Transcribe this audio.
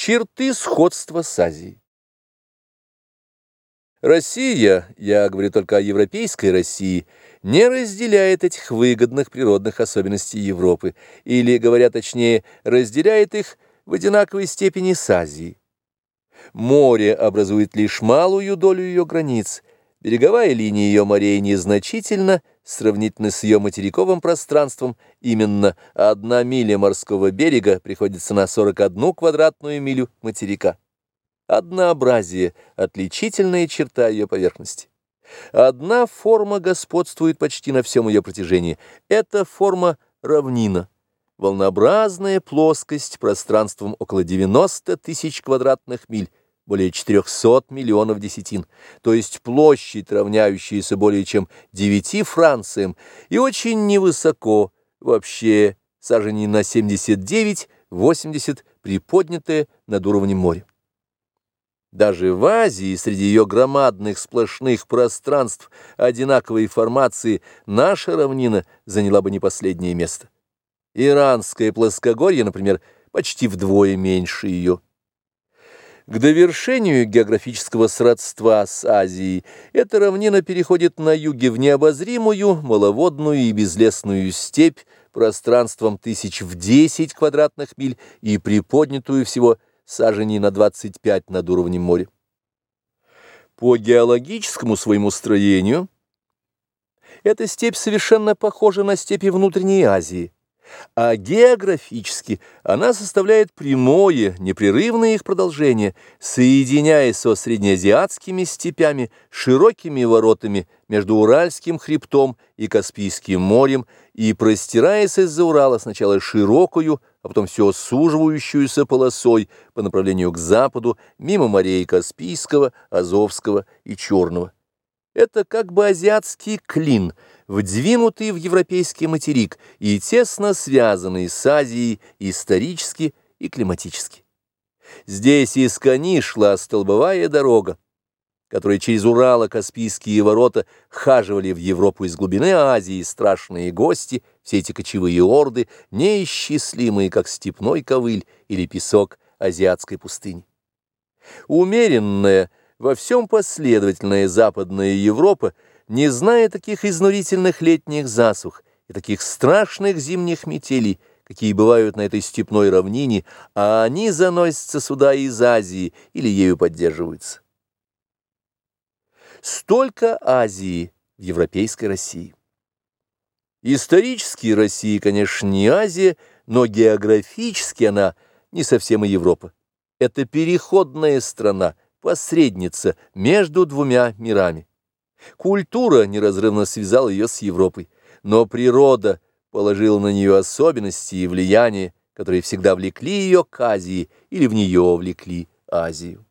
Черты сходства с Азией. Россия, я говорю только о европейской России, не разделяет этих выгодных природных особенностей Европы, или, говоря точнее, разделяет их в одинаковой степени с Азией. Море образует лишь малую долю ее границ, береговая линия ее морей незначительна, сравнительно с ее материковым пространством, именно одна миля морского берега приходится на 41 квадратную милю материка. Однообразие – отличительная черта ее поверхности. Одна форма господствует почти на всем ее протяжении. Это форма равнина. Волнообразная плоскость пространством около 90 тысяч квадратных миль, более 400 миллионов десятин, то есть площадь, равняющаяся более чем 9 Франциям, и очень невысоко, вообще саженей на 79-80, приподнятая над уровнем моря. Даже в Азии, среди ее громадных сплошных пространств одинаковой формации, наша равнина заняла бы не последнее место. Иранское плоскогорье, например, почти вдвое меньше ее. К довершению географического сродства с Азией эта равнина переходит на юге в необозримую, маловодную и безлесную степь пространством тысяч в 10 квадратных миль и приподнятую всего саженей на 25 над уровнем моря. По геологическому своему строению эта степь совершенно похожа на степи внутренней Азии – а географически она составляет прямое, непрерывное их продолжение, соединяясь со среднеазиатскими степями, широкими воротами между Уральским хребтом и Каспийским морем и простираясь из-за Урала сначала широкую, а потом все суживающуюся полосой по направлению к западу, мимо морей Каспийского, Азовского и Черного. Это как бы азиатский клин, вдвинутый в европейский материк и тесно связанный с Азией исторически и климатически. Здесь из Кани шла столбовая дорога, которая через Урала Каспийские ворота хаживали в Европу из глубины Азии страшные гости, все эти кочевые орды, неисчислимые, как степной ковыль или песок азиатской пустыни. Умеренная, во всем последовательная Западная Европа, не зная таких изнурительных летних засух и таких страшных зимних метелей, какие бывают на этой степной равнине, а они заносятся сюда из Азии или ею поддерживаются. Столько Азии в европейской России. Исторически Россия, конечно, не Азия, но географически она не совсем и Европа. Это переходная страна, посредница между двумя мирами. Культура неразрывно связала ее с Европой, но природа положила на нее особенности и влияния, которые всегда влекли ее к Азии или в нее влекли Азию.